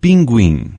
pinguim.